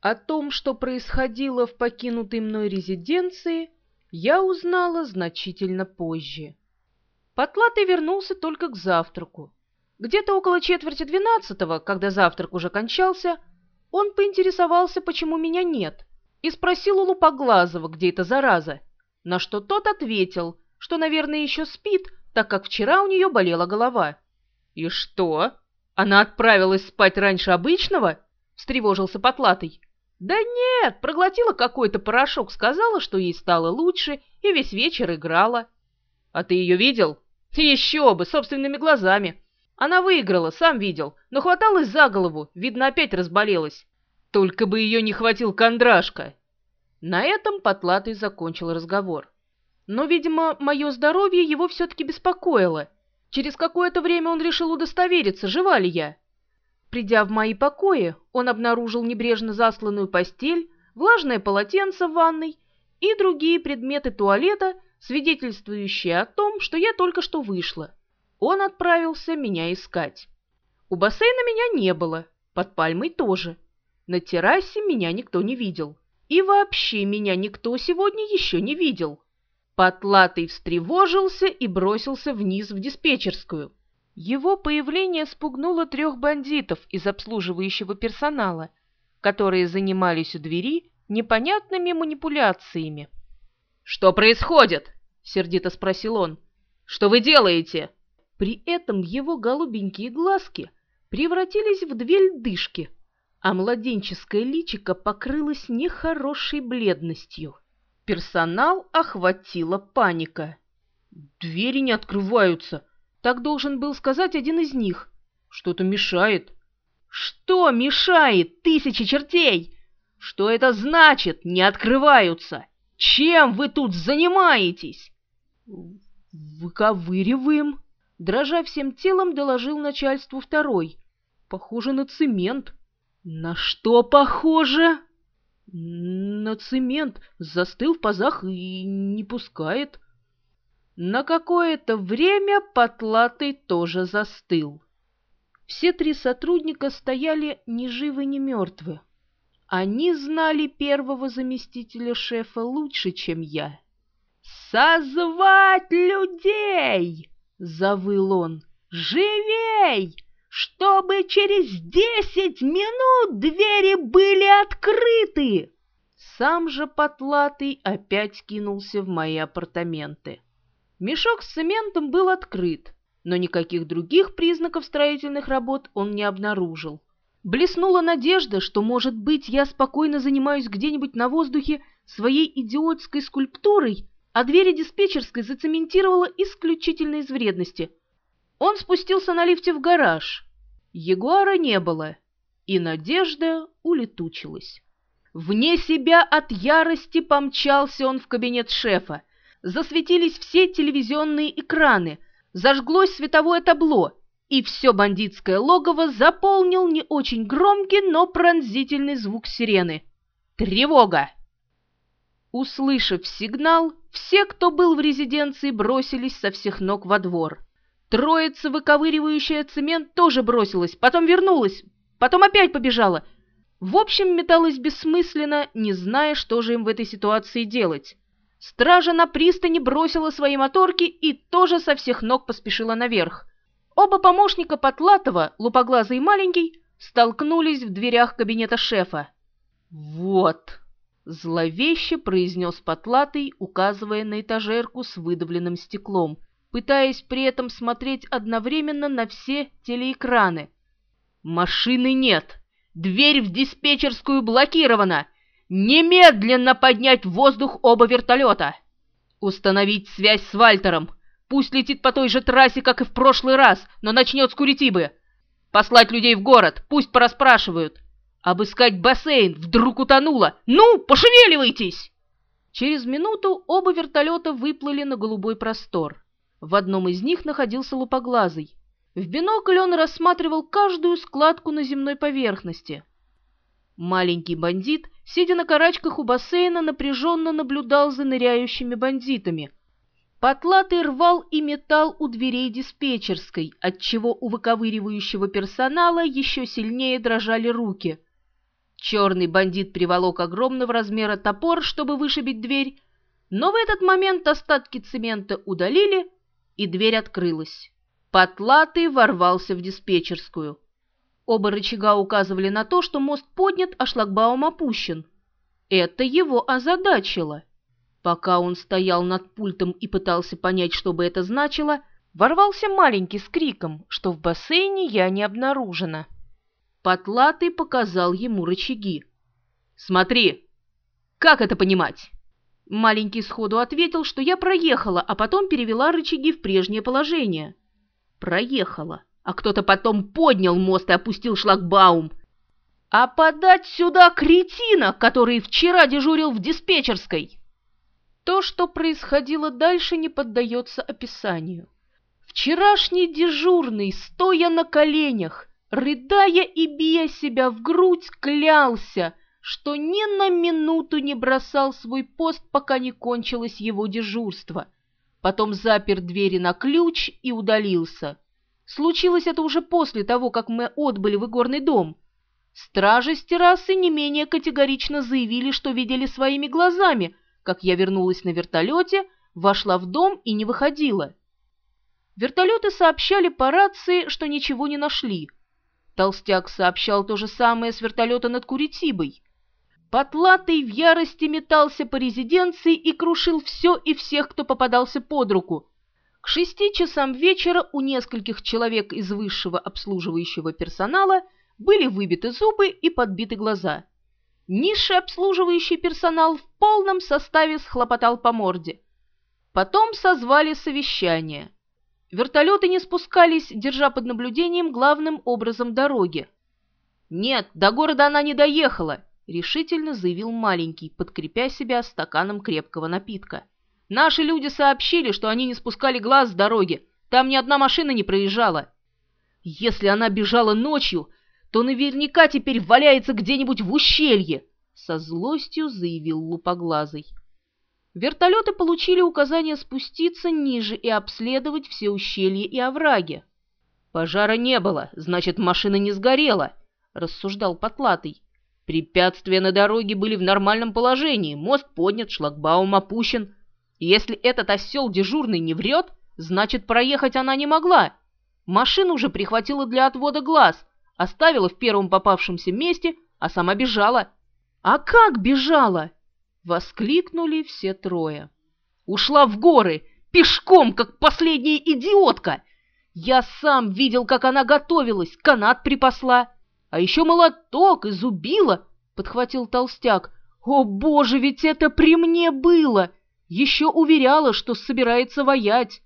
О том, что происходило в покинутой мной резиденции, я узнала значительно позже. Потлатый вернулся только к завтраку. Где-то около четверти двенадцатого, когда завтрак уже кончался, он поинтересовался, почему меня нет, и спросил у Лупоглазого, где эта зараза, на что тот ответил, что, наверное, еще спит, так как вчера у нее болела голова. «И что? Она отправилась спать раньше обычного?» — встревожился Потлатый. «Да нет, проглотила какой-то порошок, сказала, что ей стало лучше, и весь вечер играла». «А ты ее видел?» «Еще бы, собственными глазами. Она выиграла, сам видел, но хваталась за голову, видно, опять разболелась. Только бы ее не хватил кондрашка». На этом Потлатый закончил разговор. Но, видимо, мое здоровье его все-таки беспокоило. Через какое-то время он решил удостовериться, жива ли я. Придя в мои покои, он обнаружил небрежно засланную постель, влажное полотенце в ванной и другие предметы туалета, свидетельствующие о том, что я только что вышла. Он отправился меня искать. У бассейна меня не было, под пальмой тоже. На террасе меня никто не видел. И вообще меня никто сегодня еще не видел. Потлатый встревожился и бросился вниз в диспетчерскую. Его появление спугнуло трех бандитов из обслуживающего персонала, которые занимались у двери непонятными манипуляциями. «Что происходит?» — сердито спросил он. «Что вы делаете?» При этом его голубенькие глазки превратились в две льдышки, а младенческое личико покрылось нехорошей бледностью. Персонал охватила паника. «Двери не открываются!» Так должен был сказать один из них. Что-то мешает. Что мешает, тысячи чертей? Что это значит, не открываются? Чем вы тут занимаетесь? Выковыриваем. Дрожа всем телом, доложил начальству второй. Похоже на цемент. На что похоже? На цемент. Застыл в пазах и не пускает. На какое-то время Потлатый тоже застыл. Все три сотрудника стояли ни живы, ни мертвы. Они знали первого заместителя шефа лучше, чем я. «Созвать людей!» — завыл он. «Живей! Чтобы через десять минут двери были открыты!» Сам же Потлатый опять кинулся в мои апартаменты. Мешок с цементом был открыт, но никаких других признаков строительных работ он не обнаружил. Блеснула надежда, что, может быть, я спокойно занимаюсь где-нибудь на воздухе своей идиотской скульптурой, а двери диспетчерской зацементировала исключительно из вредности. Он спустился на лифте в гараж. Ягуара не было, и надежда улетучилась. Вне себя от ярости помчался он в кабинет шефа засветились все телевизионные экраны, зажглось световое табло, и все бандитское логово заполнил не очень громкий, но пронзительный звук сирены. Тревога! Услышав сигнал, все, кто был в резиденции, бросились со всех ног во двор. Троица, выковыривающая цемент, тоже бросилась, потом вернулась, потом опять побежала. В общем, металась бессмысленно, не зная, что же им в этой ситуации делать. Стража на пристани бросила свои моторки и тоже со всех ног поспешила наверх. Оба помощника Потлатова, лупоглазый и маленький, столкнулись в дверях кабинета шефа. «Вот!» — зловеще произнес Потлатый, указывая на этажерку с выдавленным стеклом, пытаясь при этом смотреть одновременно на все телеэкраны. «Машины нет! Дверь в диспетчерскую блокирована! Немедленно поднять в воздух оба вертолета! Установить связь с Вальтером. Пусть летит по той же трассе, как и в прошлый раз, но начнет с Куритибы. Послать людей в город, пусть пораспрашивают. Обыскать бассейн, вдруг утонуло. Ну, пошевеливайтесь! Через минуту оба вертолета выплыли на голубой простор. В одном из них находился лупоглазый. В бинокль он рассматривал каждую складку на земной поверхности. Маленький бандит, сидя на карачках у бассейна, напряженно наблюдал за ныряющими бандитами. Потлатый рвал и метал у дверей диспетчерской, отчего у выковыривающего персонала еще сильнее дрожали руки. Черный бандит приволок огромного размера топор, чтобы вышибить дверь, но в этот момент остатки цемента удалили, и дверь открылась. Потлатый ворвался в диспетчерскую. Оба рычага указывали на то, что мост поднят, а шлагбаум опущен. Это его озадачило. Пока он стоял над пультом и пытался понять, что бы это значило, ворвался маленький с криком, что в бассейне я не обнаружена. Потлатый показал ему рычаги. «Смотри! Как это понимать?» Маленький сходу ответил, что я проехала, а потом перевела рычаги в прежнее положение. Проехала, а кто-то потом поднял мост и опустил шлагбаум. А подать сюда кретина, который вчера дежурил в диспетчерской! То, что происходило дальше, не поддается описанию. Вчерашний дежурный, стоя на коленях, рыдая и бия себя в грудь, клялся, что ни на минуту не бросал свой пост, пока не кончилось его дежурство. Потом запер двери на ключ и удалился. Случилось это уже после того, как мы отбыли в игорный дом. Стражи с террасы не менее категорично заявили, что видели своими глазами — как я вернулась на вертолете, вошла в дом и не выходила. Вертолеты сообщали по рации, что ничего не нашли. Толстяк сообщал то же самое с вертолета над Куритибой. Потлатый в ярости метался по резиденции и крушил все и всех, кто попадался под руку. К шести часам вечера у нескольких человек из высшего обслуживающего персонала были выбиты зубы и подбиты глаза. Низший обслуживающий персонал в полном составе схлопотал по морде. Потом созвали совещание. Вертолеты не спускались, держа под наблюдением главным образом дороги. «Нет, до города она не доехала», — решительно заявил маленький, подкрепя себя стаканом крепкого напитка. «Наши люди сообщили, что они не спускали глаз с дороги, там ни одна машина не проезжала. Если она бежала ночью, то наверняка теперь валяется где-нибудь в ущелье, — со злостью заявил Лупоглазый. Вертолеты получили указание спуститься ниже и обследовать все ущелья и овраги. «Пожара не было, значит, машина не сгорела», — рассуждал Потлатый. «Препятствия на дороге были в нормальном положении, мост поднят, шлагбаум опущен. Если этот осел дежурный не врет, значит, проехать она не могла. Машину уже прихватила для отвода глаз, оставила в первом попавшемся месте, а сама бежала. «А как бежала?» — воскликнули все трое. «Ушла в горы, пешком, как последняя идиотка! Я сам видел, как она готовилась, канат припасла, а еще молоток и зубила!» — подхватил толстяк. «О, боже, ведь это при мне было! Еще уверяла, что собирается воять!»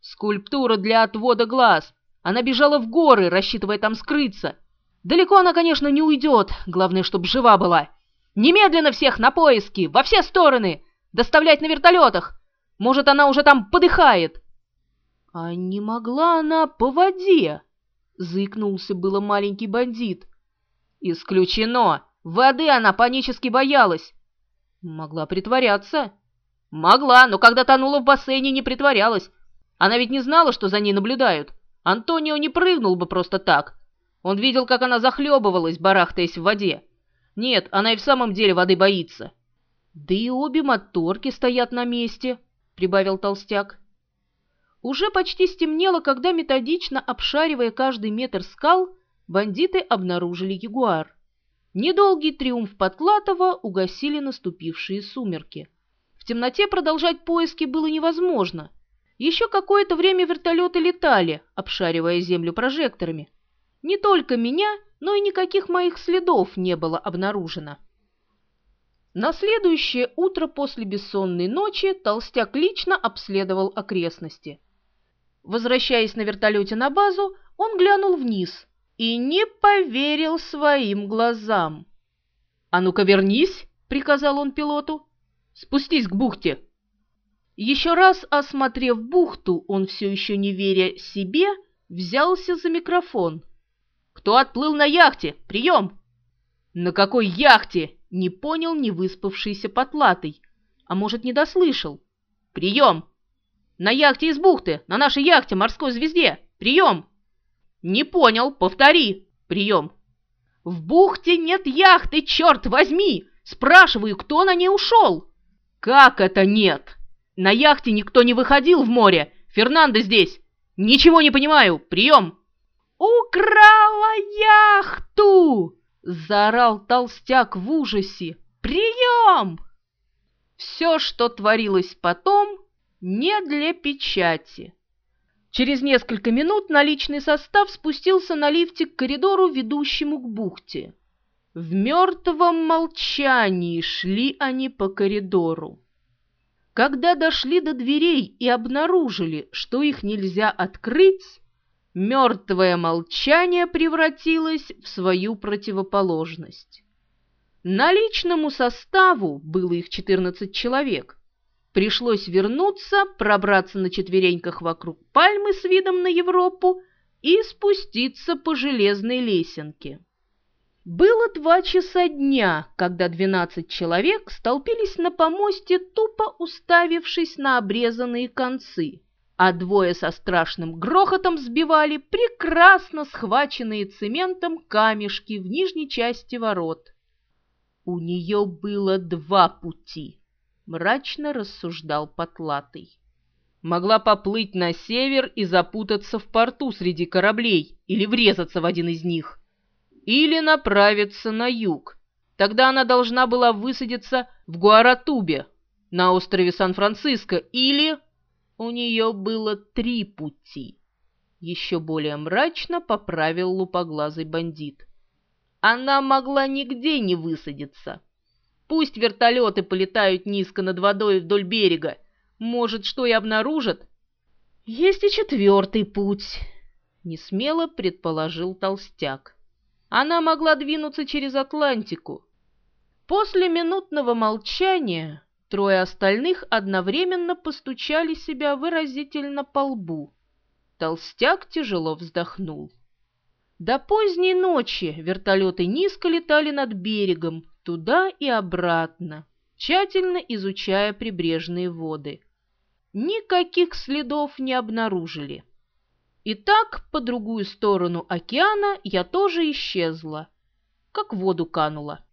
«Скульптура для отвода глаз!» Она бежала в горы, рассчитывая там скрыться. Далеко она, конечно, не уйдет, главное, чтобы жива была. Немедленно всех на поиски, во все стороны, доставлять на вертолетах. Может, она уже там подыхает. — А не могла она по воде? — зыкнулся было маленький бандит. — Исключено. Воды она панически боялась. — Могла притворяться. — Могла, но когда тонула в бассейне, не притворялась. Она ведь не знала, что за ней наблюдают. — Антонио не прыгнул бы просто так. Он видел, как она захлебывалась, барахтаясь в воде. Нет, она и в самом деле воды боится. Да и обе моторки стоят на месте, прибавил толстяк. Уже почти стемнело, когда, методично обшаривая каждый метр скал, бандиты обнаружили ягуар. Недолгий триумф Подклатова угасили наступившие сумерки. В темноте продолжать поиски было невозможно — еще какое-то время вертолеты летали, обшаривая землю прожекторами. Не только меня, но и никаких моих следов не было обнаружено. На следующее утро после бессонной ночи Толстяк лично обследовал окрестности. Возвращаясь на вертолете на базу, он глянул вниз и не поверил своим глазам. «А ну-ка вернись!» — приказал он пилоту. «Спустись к бухте!» Еще раз осмотрев бухту, он все еще не веря себе, взялся за микрофон. «Кто отплыл на яхте? Прием!» «На какой яхте?» — не понял невыспавшийся потлатый. А может, не дослышал. «Прием!» «На яхте из бухты, на нашей яхте, морской звезде! Прием!» «Не понял, повтори! Прием!» В бухте нет яхты, черт возьми! Спрашиваю, кто на ней ушел?» «Как это нет? На яхте никто не выходил в море. Фернандо здесь. Ничего не понимаю. Прием!» «Украла яхту!» — заорал толстяк в ужасе. «Прием!» Все, что творилось потом, не для печати. Через несколько минут наличный состав спустился на лифте к коридору, ведущему к бухте. В мертвом молчании шли они по коридору. Когда дошли до дверей и обнаружили, что их нельзя открыть, мертвое молчание превратилось в свою противоположность. Наличному составу, было их 14 человек, пришлось вернуться, пробраться на четвереньках вокруг пальмы с видом на Европу и спуститься по железной лесенке. Было два часа дня, когда двенадцать человек столпились на помосте, тупо уставившись на обрезанные концы, а двое со страшным грохотом сбивали прекрасно схваченные цементом камешки в нижней части ворот. У нее было два пути, мрачно рассуждал Потлатый. Могла поплыть на север и запутаться в порту среди кораблей или врезаться в один из них, или направиться на юг. Тогда она должна была высадиться в Гуаратубе, на острове Сан-Франциско, или... У нее было три пути. Еще более мрачно поправил лупоглазый бандит. Она могла нигде не высадиться. Пусть вертолеты полетают низко над водой вдоль берега. Может, что и обнаружат? Есть и четвертый путь, — несмело предположил толстяк. Она могла двинуться через Атлантику. После минутного молчания трое остальных одновременно постучали себя выразительно по лбу. Толстяк тяжело вздохнул. До поздней ночи вертолеты низко летали над берегом, туда и обратно, тщательно изучая прибрежные воды. Никаких следов не обнаружили. И так, по другую сторону океана, я тоже исчезла, как в воду канула.